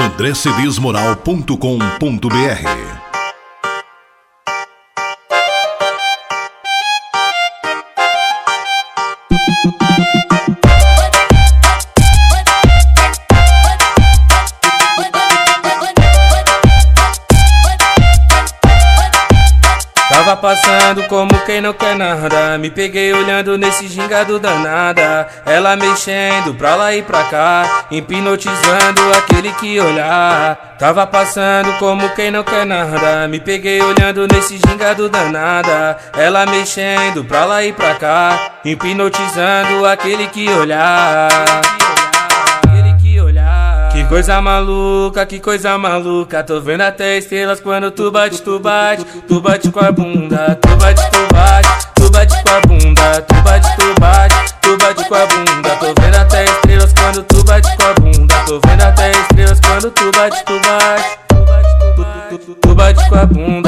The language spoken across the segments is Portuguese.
andrecedesmoral.com.br Tava passando como quem não quer nada. Me peguei olhando nesse gingado danada. Ela mexendo pra lá e pra cá, hipnotizando aquele que olhar. Tava passando como quem não quer nada. Me peguei olhando nesse gingado danada. Ela mexendo pra lá e pra cá, hipnotizando aquele que olhar. Coisa maluca, que coisa maluca. Tô vendo até estrelas quando tu bate, tu bate. Tu bate com a bunda, tu bate, tu bate. Tu bate com a bunda, tu bate, tu bate. Tu bate com a bunda. Tô vendo até estrelas quando tu bate com a bunda. Tô vendo até estrelas quando tu bate, tu bate. Tu bate com a bunda,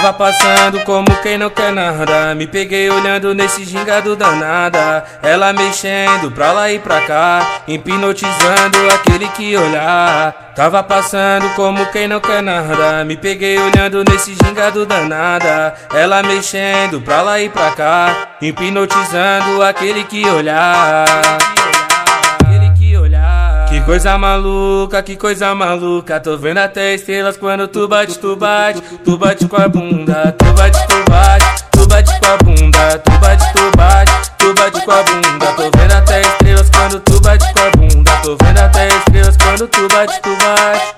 Tava passando como quem não quer nada. Me peguei olhando nesse gingado danada. Ela mexendo pra lá e pra cá, hipnotizando aquele que olhar. Tava passando como quem não quer nada. Me peguei olhando nesse gingado danada. Ela mexendo pra lá e pra cá, hipnotizando aquele que olhar. Coisa maluca, que coisa maluca. Tô vendo até estrelas quando tu bate, tu bate. Tu bate com a bunda, tu bate, tu bate. Tu bate com a bunda, tu bate, tu bate. Tu bate com a bunda. Tô vendo até estrelas quando tu bate com a bunda. Tô vendo até estrelas quando tu bate, tu bate.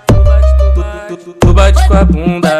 Tu bate com a bunda,